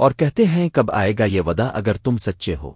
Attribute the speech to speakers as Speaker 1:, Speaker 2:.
Speaker 1: اور کہتے ہیں کب آئے گا یہ ودا اگر تم سچے ہو۔